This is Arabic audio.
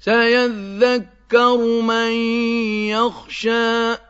سيذكر من يخشى